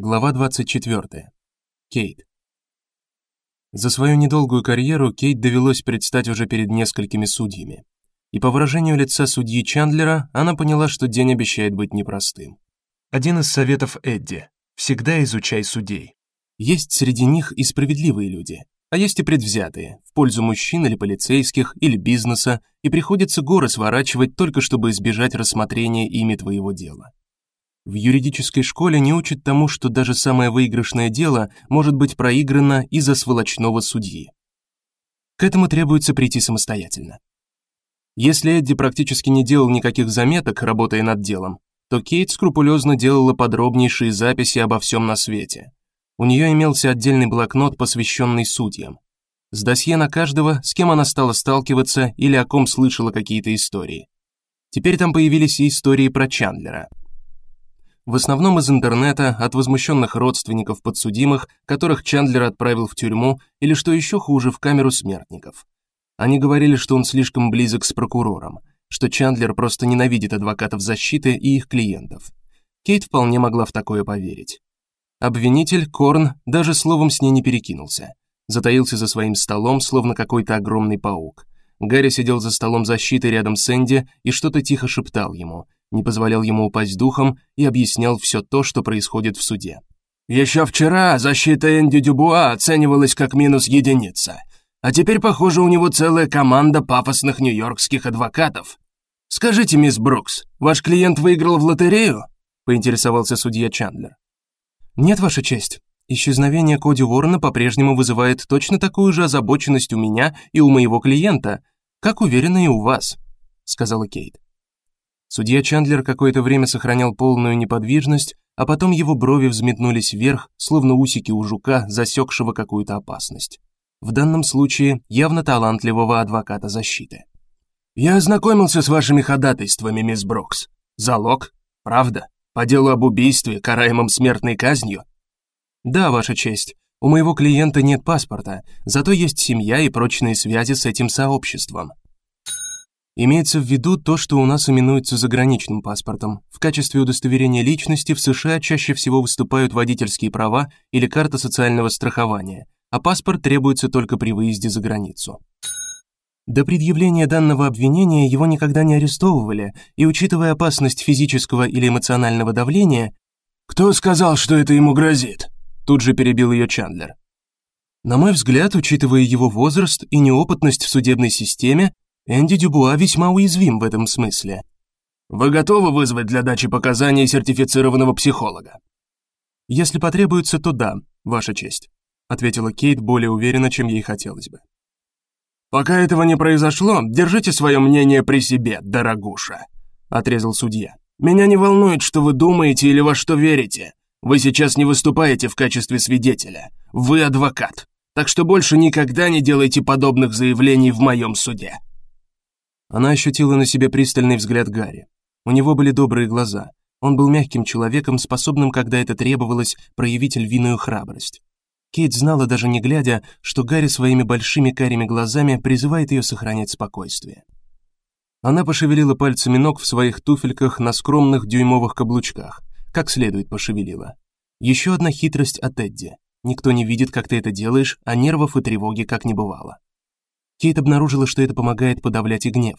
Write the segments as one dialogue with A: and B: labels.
A: Глава 24. Кейт. За свою недолгую карьеру Кейт довелось предстать уже перед несколькими судьями. И по выражению лица судьи Чандлера, она поняла, что день обещает быть непростым. Один из советов Эдди: всегда изучай судей. Есть среди них и справедливые люди, а есть и предвзятые, в пользу мужчин или полицейских или бизнеса, и приходится горы сворачивать только чтобы избежать рассмотрения ими твоего дела. В юридической школе не учат тому, что даже самое выигрышное дело может быть проиграно из-за сволочного судьи. К этому требуется прийти самостоятельно. Если Эдди практически не делал никаких заметок, работая над делом, то Кейт скрупулезно делала подробнейшие записи обо всем на свете. У нее имелся отдельный блокнот, посвященный судьям. С досье на каждого, с кем она стала сталкиваться или о ком слышала какие-то истории. Теперь там появились и истории про Чандлера в основном из интернета от возмущенных родственников подсудимых, которых Чандлер отправил в тюрьму или что еще хуже, в камеру смертников. Они говорили, что он слишком близок с прокурором, что Чандлер просто ненавидит адвокатов защиты и их клиентов. Кейт вполне могла в такое поверить. Обвинитель Корн даже словом с ней не перекинулся. Затаился за своим столом, словно какой-то огромный паук. Гарри сидел за столом защиты рядом с Энди и что-то тихо шептал ему не позволял ему упасть духом и объяснял все то, что происходит в суде. Еще вчера защита Энди Дюбуа оценивалась как минус единица, а теперь, похоже, у него целая команда пафосных нью-йоркских адвокатов. Скажите, мисс Брукс, ваш клиент выиграл в лотерею? поинтересовался судья Чандлер. Нет, ваша честь. Исчезновение Коди Уоррена по-прежнему вызывает точно такую же озабоченность у меня и у моего клиента, как уверена и у вас, сказала Кейт. Судья Чандлер какое-то время сохранял полную неподвижность, а потом его брови взметнулись вверх, словно усики у жука, засекшего какую-то опасность. В данном случае явно талантливого адвоката защиты. Я ознакомился с вашими ходатайствами, мисс Брокс. Залог? Правда? По делу об убийстве, караемом смертной казнью? Да, ваша честь. У моего клиента нет паспорта, зато есть семья и прочные связи с этим сообществом. Имеется в виду то, что у нас именуется заграничным паспортом. В качестве удостоверения личности в США чаще всего выступают водительские права или карта социального страхования, а паспорт требуется только при выезде за границу. До предъявления данного обвинения его никогда не арестовывали, и учитывая опасность физического или эмоционального давления, кто сказал, что это ему грозит? Тут же перебил ее Чандлер. На мой взгляд, учитывая его возраст и неопытность в судебной системе, Энди Дюбуа весьма уязвим в этом смысле. Вы готовы вызвать для дачи показаний сертифицированного психолога? Если потребуется, то да, ваша честь, ответила Кейт более уверенно, чем ей хотелось бы. Пока этого не произошло, держите свое мнение при себе, дорогуша, отрезал судья. Меня не волнует, что вы думаете или во что верите. Вы сейчас не выступаете в качестве свидетеля. Вы адвокат. Так что больше никогда не делайте подобных заявлений в моем суде. Она ощутила на себе пристальный взгляд Гарри. У него были добрые глаза. Он был мягким человеком, способным, когда это требовалось, проявить львиную храбрость. Кейт знала даже не глядя, что Гарри своими большими карими глазами призывает ее сохранять спокойствие. Она пошевелила пальцами ног в своих туфельках на скромных дюймовых каблучках, как следует пошевелила. Еще одна хитрость от Эдди. Никто не видит, как ты это делаешь, а нервов и тревоги как не бывало. Кейт обнаружила, что это помогает подавлять и гнев.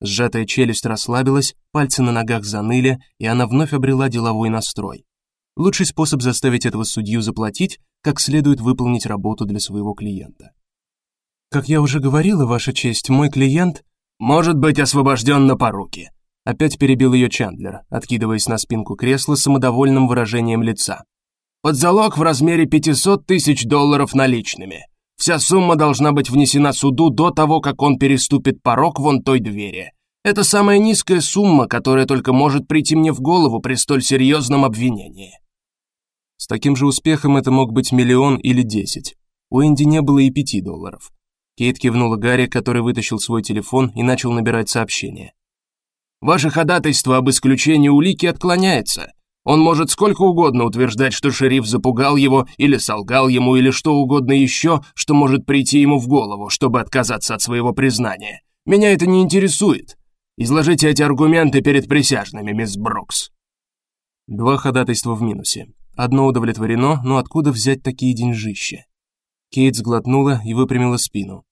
A: Сжатая челюсть расслабилась, пальцы на ногах заныли, и она вновь обрела деловой настрой. Лучший способ заставить этого судью заплатить, как следует выполнить работу для своего клиента. Как я уже говорила, ваша честь, мой клиент может быть освобожден на поруки. Опять перебил ее Чандлер, откидываясь на спинку кресла с самодовольным выражением лица. Под залог в размере 500 тысяч долларов наличными. Вся сумма должна быть внесена суду до того, как он переступит порог вон той двери. Это самая низкая сумма, которая только может прийти мне в голову при столь серьезном обвинении. С таким же успехом это мог быть миллион или десять. У Энди не было и пяти долларов. Кейт кивнула Гарри, который вытащил свой телефон и начал набирать сообщение. Ваше ходатайство об исключении улики отклоняется. Он может сколько угодно утверждать, что шериф запугал его или солгал ему или что угодно еще, что может прийти ему в голову, чтобы отказаться от своего признания. Меня это не интересует. Изложите эти аргументы перед присяжными, мисс Брукс. Два ходатайства в минусе. одно удовлетворено, но откуда взять такие деньжища? Кейт сглотнула и выпрямила спину.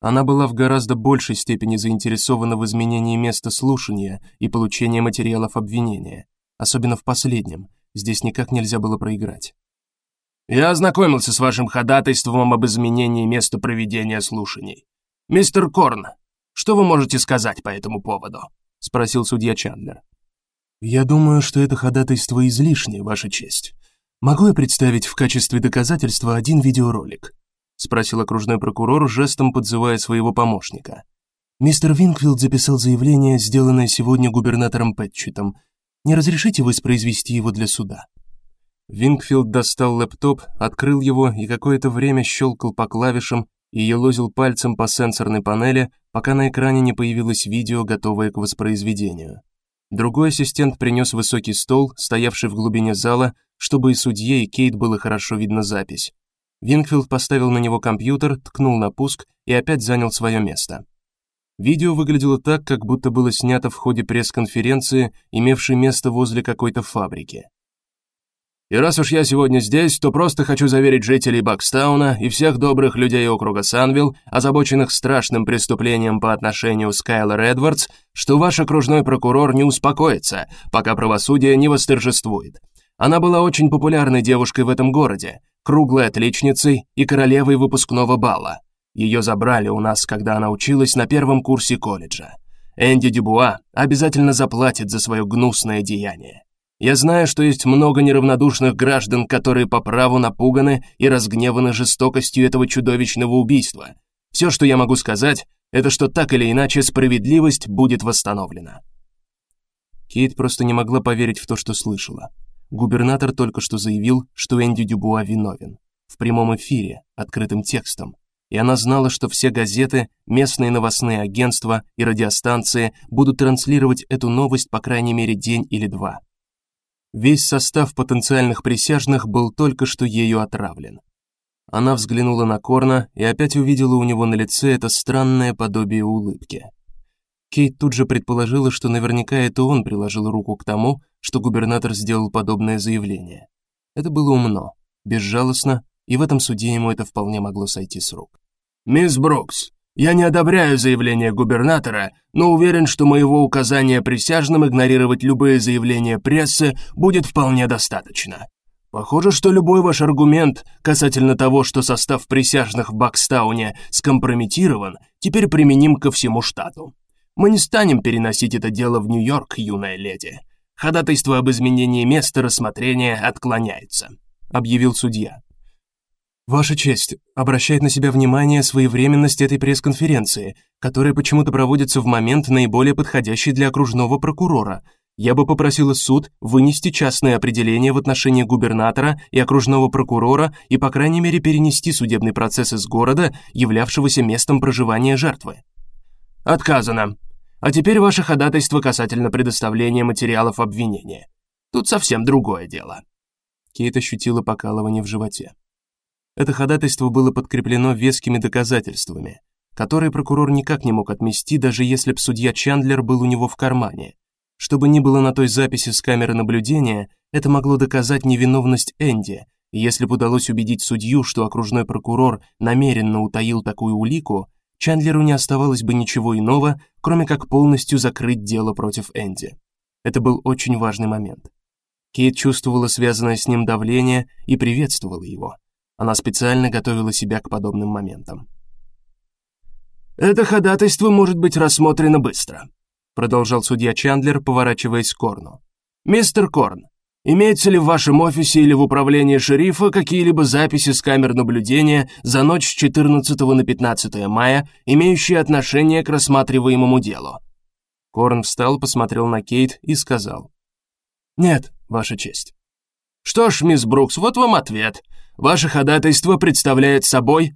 A: Она была в гораздо большей степени заинтересована в изменении места слушания и получении материалов обвинения, особенно в последнем. Здесь никак нельзя было проиграть.
B: Я ознакомился с вашим ходатайством об изменении места проведения слушаний. Мистер Корн, что вы можете сказать по этому поводу? спросил судья Чандлер.
A: Я думаю, что это ходатайство излишнее, ваша честь. Могу я представить в качестве доказательства один видеоролик? спросил окружной прокурор, жестом подзывая своего помощника. Мистер Винкфилд записал заявление, сделанное сегодня губернатором Пэтчетом. Не разрешите воспроизвести его для суда? Винкфилд достал лэптоп, открыл его и какое-то время щелкал по клавишам и елозил пальцем по сенсорной панели, пока на экране не появилось видео, готовое к воспроизведению. Другой ассистент принес высокий стол, стоявший в глубине зала, чтобы и судье, и Кейт было хорошо видно запись. Винкфилд поставил на него компьютер, ткнул на пуск и опять занял свое место. Видео выглядело так, как будто было снято в ходе пресс-конференции, имевшей место возле какой-то фабрики.
B: И раз уж я сегодня здесь, то просто хочу заверить жителей Бакстауна и всех добрых людей округа Санвилл, озабоченных страшным преступлением по отношению к Скайлер Эдвардс, что ваш окружной прокурор не успокоится, пока правосудие не восторжествует. Она была очень популярной девушкой в этом городе, круглой отличницей и королевой выпускного бала. Ее забрали у нас, когда она училась на первом курсе колледжа. Энди Дюбуа обязательно заплатит за свое гнусное деяние. Я знаю, что есть много неравнодушных граждан, которые по праву напуганы и разгневаны жестокостью этого чудовищного убийства. Все, что я могу сказать, это что так или иначе справедливость будет восстановлена.
A: Кейт просто не могла поверить в то, что слышала. Губернатор только что заявил, что Энди Дюбуа виновен в прямом эфире, открытым текстом. И она знала, что все газеты, местные новостные агентства и радиостанции будут транслировать эту новость по крайней мере день или два. Весь состав потенциальных присяжных был только что ею отравлен. Она взглянула на Корна и опять увидела у него на лице это странное подобие улыбки. Кейт тут же предположила, что наверняка это он приложил руку к тому, что губернатор сделал подобное заявление. Это было умно, безжалостно, и в этом суде ему это вполне могло сойти с рук.
B: Мисс Брукс, я не одобряю заявление губернатора, но уверен, что моего указания присяжным игнорировать любые заявления прессы будет вполне достаточно. Похоже, что любой ваш аргумент касательно того, что состав присяжных в Бакстауне скомпрометирован, теперь применим ко всему штату. Мы не станем переносить это дело в Нью-Йорк, юная леди. Ходатайство об изменении места рассмотрения отклоняется, объявил судья.
A: Ваша честь, обращает на себя внимание своевременность этой пресс-конференции, которая почему-то проводится в момент наиболее подходящий для окружного прокурора. Я бы попросила суд вынести частное определение в отношении губернатора и окружного прокурора и по крайней мере перенести судебный процесс из города, являвшегося местом проживания жертвы.
B: Отказано. А теперь ваше ходатайство касательно предоставления материалов обвинения. Тут совсем другое дело.
A: Кейт ощутила покалывание в животе. Это ходатайство было подкреплено вескими доказательствами, которые прокурор никак не мог отмести, даже если б судья Чандлер был у него в кармане. Что бы ни было на той записи с камеры наблюдения, это могло доказать невиновность Энди. Если бы удалось убедить судью, что окружной прокурор намеренно утаил такую улику, Чандлеру не оставалось бы ничего иного, кроме как полностью закрыть дело против Энди. Это был очень важный момент. Кейт чувствовала связанное с ним давление и приветствовала его. Она специально готовила себя к подобным моментам.
B: Это ходатайство может быть рассмотрено быстро, продолжал судья Чандлер, поворачиваясь к Корну. Мистер Корн, имеется ли в вашем офисе или в управлении шерифа какие-либо записи с камер наблюдения за ночь с 14 на 15 мая, имеющие отношение к рассматриваемому делу?
A: Корн встал, посмотрел на Кейт и сказал: "Нет, ваша честь".
B: Что ж, мисс Брукс, вот вам ответ. Ваше ходатайство представляет собой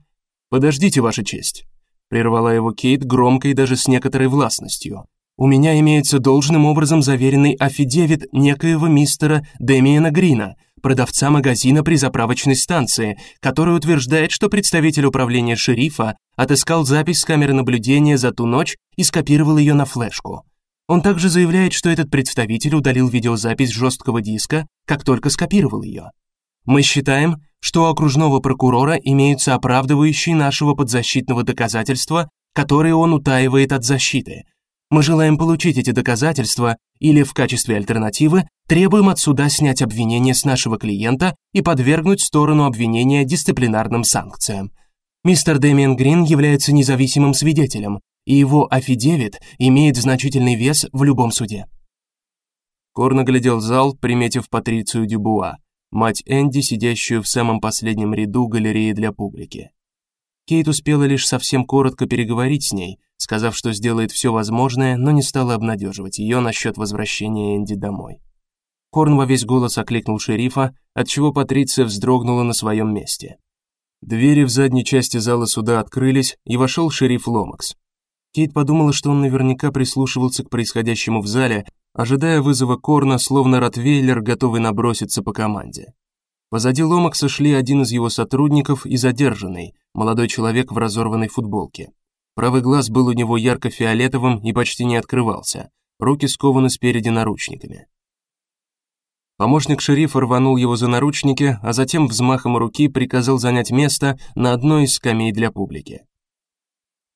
A: Подождите, ваша честь, прервала его Кейт громко и даже с некоторой властностью. У меня имеется должным образом заверенный афидевит некоего мистера Демиана Грина, продавца магазина при заправочной станции, который утверждает, что представитель управления шерифа отыскал запись с камеры наблюдения за ту ночь и скопировал ее на флешку. Он также заявляет, что этот представитель удалил видеозапись с жесткого диска, как только скопировал ее. Мы считаем, что у окружного прокурора имеются оправдывающие нашего подзащитного доказательства, которые он утаивает от защиты. Мы желаем получить эти доказательства или в качестве альтернативы требуем от суда снять обвинение с нашего клиента и подвергнуть сторону обвинения дисциплинарным санкциям. Мистер Дэмиан Грин является независимым свидетелем, и его афидевит имеет значительный вес в любом суде.
B: Корн оглядел зал, приметив Патрицию Дюбуа, мать Энди, сидящую в самом последнем ряду галереи для публики. Кейт успела лишь совсем коротко переговорить с ней, сказав, что сделает все возможное, но не стала обнадеживать ее насчет возвращения Энди домой. Корн во весь голос окликнул шерифа, отчего Патриция вздрогнула на своем месте. Двери в задней части зала суда открылись, и вошел шериф Ломакс. Кейт подумала, что он наверняка прислушивался к происходящему в зале, ожидая вызова Корна, словно ротвейлер, готовый наброситься по команде. Позади Ломакса шли один из его сотрудников и задержанный, молодой человек в разорванной футболке. Правый глаз был у него ярко-фиолетовым и почти не открывался. Руки скованы спереди наручниками. Помощник шерифа рванул его за наручники, а затем взмахом руки приказал занять место на одной из скамей для публики.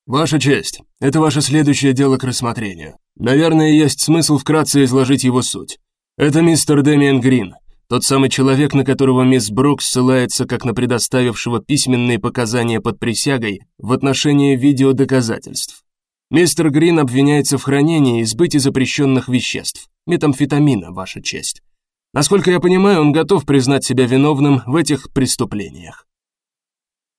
B: Ваша честь, это ваше следующее дело к рассмотрению. Наверное, есть смысл вкратце изложить его суть. Это мистер Дэмиан Грин, тот самый человек, на которого мисс Брукс ссылается как на предоставившего письменные показания под присягой в отношении видеодоказательств. Мистер Грин обвиняется в хранении и сбытии запрещенных веществ, метамфетамина, ваша честь. Насколько я понимаю, он готов признать себя виновным в этих преступлениях.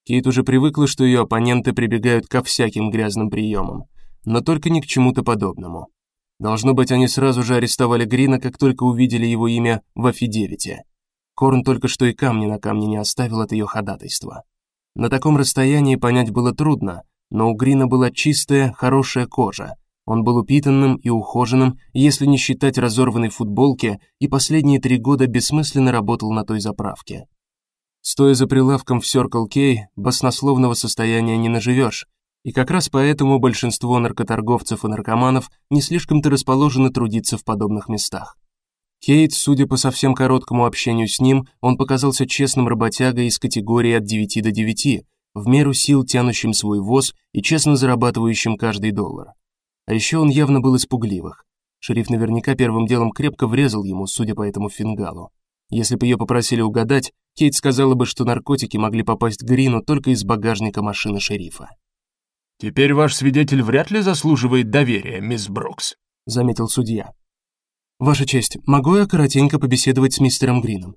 B: Кейт уже привыкла, что ее оппоненты прибегают ко всяким грязным приемам, но только не к чему-то подобному. Должно быть, они сразу же арестовали Грина, как только увидели его имя в афидевите. Корн только что и камни на камне не оставил от ее ходатайства. На таком расстоянии понять было трудно, но у Грина была чистая, хорошая кожа. Он был упитанным и ухоженным, если не считать разорванной футболки, и последние три года бессмысленно работал на той заправке. Стоя за прилавком в Circle K, баснословного состояния не наживешь, и как раз поэтому большинство наркоторговцев и наркоманов не слишком-то расположены трудиться в подобных местах. Кейт, судя по совсем короткому общению с ним, он показался честным работягой из категории от 9 до 9, в меру сил тянущим свой воз и честно зарабатывающим каждый доллар. А еще он явно был из пугливых. Шериф наверняка первым делом крепко врезал ему, судя по этому фингалу. Если бы ее попросили угадать, Кейт сказала бы, что наркотики могли попасть к Грину только из багажника машины шерифа.
C: Теперь ваш свидетель вряд ли заслуживает доверия, мисс Брукс,
A: заметил судья. Ваша честь, могу я коротенько побеседовать с мистером Грином?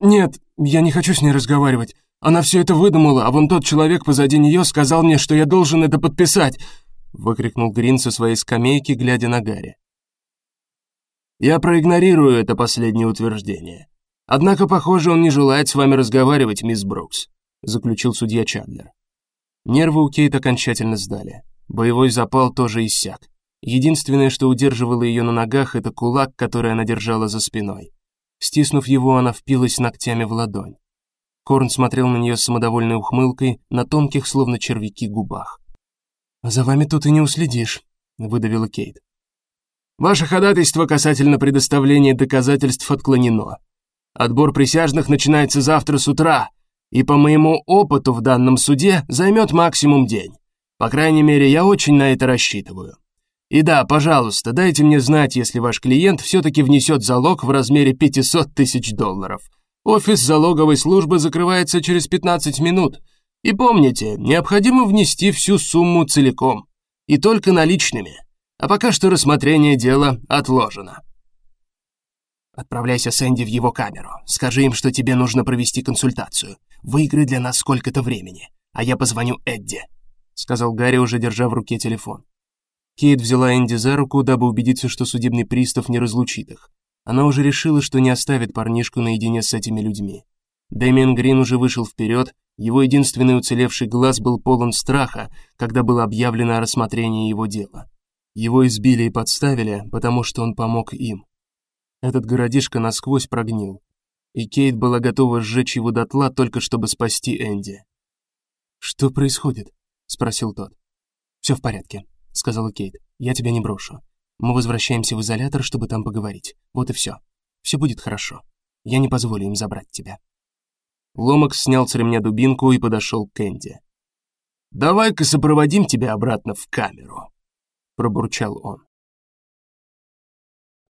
D: Нет, я не хочу с ней разговаривать. Она все это выдумала, а вон тот человек позади нее сказал мне, что я должен это подписать, выкрикнул Грин со своей скамейки, глядя на Гарри.
B: Я проигнорирую это последнее утверждение. Однако, похоже, он не желает с вами разговаривать, мисс Брукс, заключил судья Чандлер. Нервы у Кейт окончательно сдали. Боевой запал тоже иссяк. Единственное, что удерживало ее на ногах это кулак, который она держала за спиной. Стиснув его, она впилась ногтями в ладонь. Корн смотрел на нее с самодовольной ухмылкой на тонких, словно червяки, губах.
A: "За вами тут и не уследишь", выдавила Кейт.
B: "Ваше ходатайство касательно предоставления доказательств отклонено. Отбор присяжных начинается завтра с утра, и по моему опыту в данном суде займет максимум день. По крайней мере, я очень на это рассчитываю. И да, пожалуйста, дайте мне знать, если ваш клиент все таки внесет залог в размере 500 тысяч долларов. Офис залоговой службы закрывается через 15 минут. И помните, необходимо внести всю сумму целиком, и только наличными. А пока что рассмотрение дела отложено.
A: Отправляйся с Энди в его камеру. Скажи им, что тебе нужно провести консультацию. Выиграй для нас сколько-то времени, а я позвоню Эдди, сказал Гарри, уже держа в руке телефон. Кейт взяла Энди за руку, дабы убедиться, что судебный пристав не разлучит их. Она уже решила, что не оставит парнишку наедине с этими людьми. Дэмиан Грин уже вышел вперед, его единственный уцелевший глаз был полон страха, когда было объявлено о рассмотрении его дела. Его избили и подставили, потому что он помог им. Этот городишко насквозь прогнил, и Кейт была готова сжечь его дотла только чтобы спасти Энди. Что происходит? спросил тот. «Все в порядке, сказала Кейт. Я тебя не брошу. Мы возвращаемся в изолятор, чтобы там поговорить. Вот и все. Все будет хорошо. Я не позволю им забрать тебя. Ломакс снял с ремня дубинку и подошел к Кэнди.
B: «Давай-ка сопроводим тебя обратно в камеру», — пробурчал он.